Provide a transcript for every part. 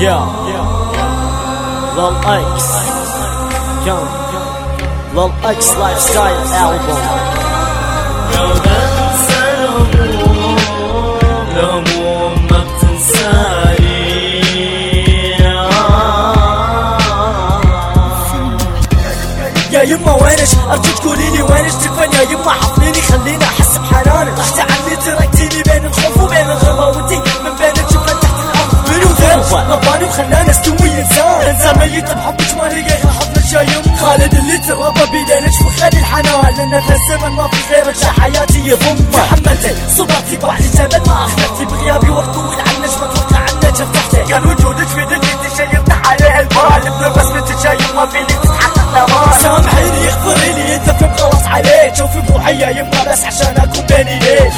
Yeah. Lil X. Young. Lil X Lifestyle Album. لو بنسى الهموم الهموم ما بتنساني يا يما وينش أرجوك قولي لي وينش تكفن يا يما حضنيني خليني أحس بحنانك رحت عني تركتيني يما خالد اللي تربى بيدينك وخلي الحنان. لأن في الزمن ما في غيرك يا حياتي يضم تحملتي صبرتي بعد الجبل ما اخذتي بغيابي وقت طويل عنك بتوقع عنك ارتحتي كان وجودك في دنيتي شيء يفتح عليه البال. بس أنت شايف ما فيني تتحقق الامان سامحيني اغفري لي أنت فهمت غلط عليك شوفي بروحي يما بس عشان أكون بيني ليك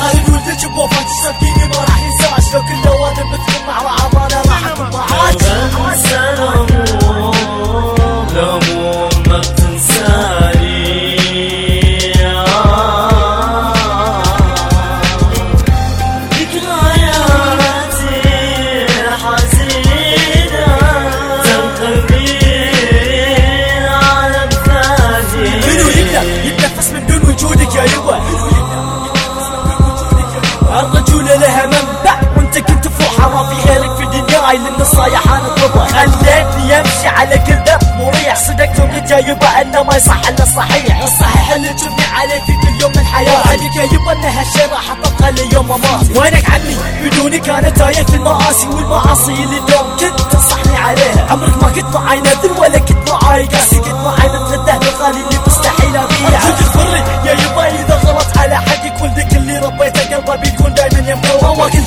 لأن الصايح أنا اطلبها خليتني امشي على كل درب مريح. صدقت وقلت يا يبا إنه ما يصح إلا الصحيح الصحيح اللي تشوفني عليه في كل يوم من حياتي. عليك يا يبا ان هالشي راح ابقى ليوم ما مات وينك عني بدونك أنا تايه في المآسي والمعاصي اللي دوم كنت تنصحني عليها. عمرك ما كنت معاي نذر ولا كنت معاي قاسي كنت معاي مثل الدهب الغالي اللي مستحيل ابيعه اغفرلي يا يبا إذا غلط على حقك ولدك اللي ربيته قلبه بيكون دايما يبقى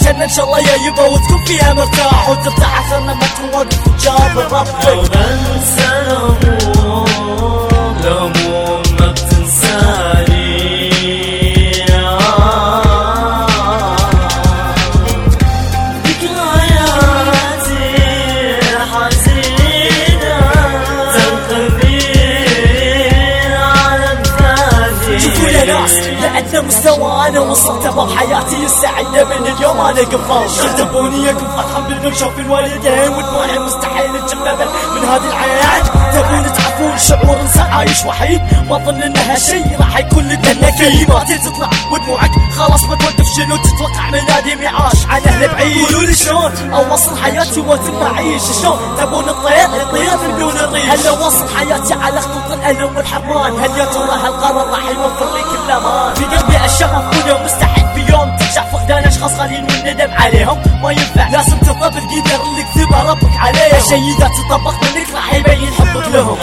الجنه إن شاء الله يا يبا وتكون فيها مرتاح وترتاح أكثر لما تكون واقف وجاب لو وصلت بحياتي السعيدة من اليوم أنا قفاش تبوني اكون فرحان بالنور شوف الوالدين. ودموعي مستحيل تجمد من هذه العين تبون تعرفون شعور إنسان عايش وحيد؟ ما أظن ان هالشي راح يكون لنا كلماتي تطلع ودموعك خلاص بتوقف شنو تتوقع من ادمي عاش عن أهل بعيد. قولوا لي شلون؟ اوصل حياتي واتم اعيش شلون؟ تبون الطير؟ يطير من دون الريش. هل اوصل حياتي على خطوط الألم والحرمان هل يا ترى هالقرار راح يوفر لي القدر اللي كتبها ربك عليه شيء اذا تطبق منك راح يبين حبك لهم.